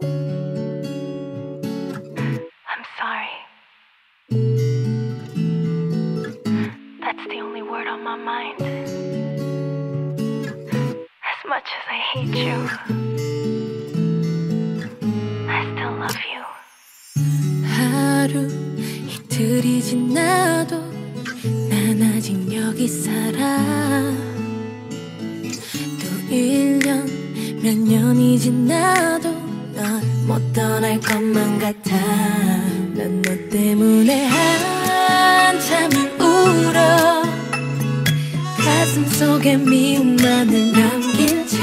I'm sorry. That's the only word on my mind. As much as I hate you, I still love you. 하루 이틀이 지나도 난 아직 여기 살아 또 1년 몇 년이 지나도 널못 떠날 것만 같아. 난 너 때문에 한참을 울어. 가슴 속에 미움만을 남긴 채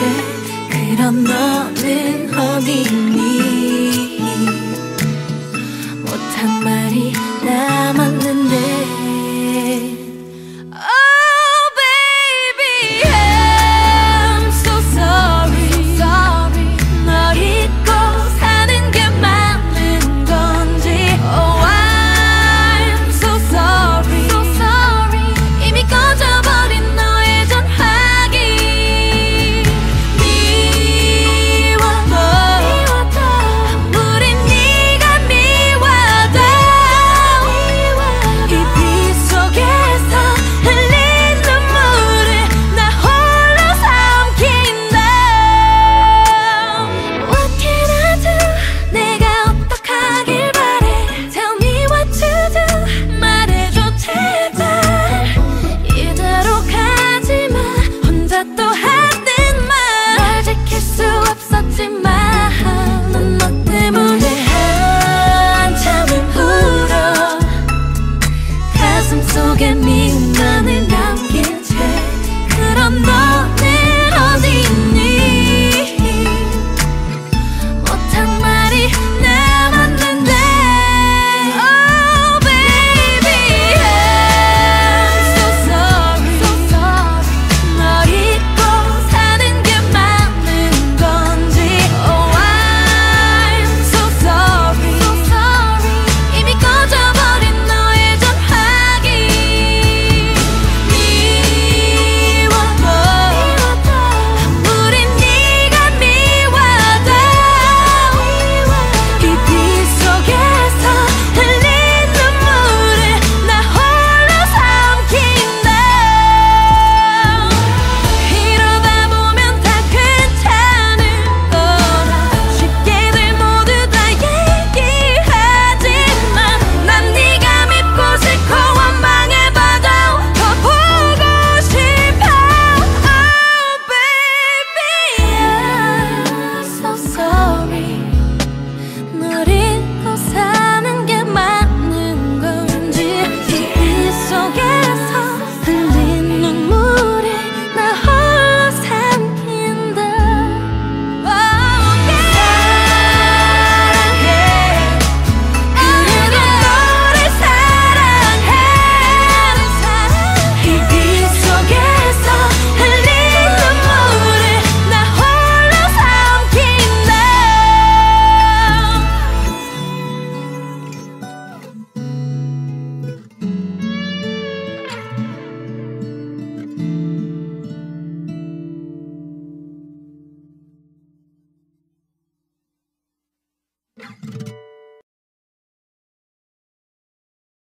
그럼 너는 어디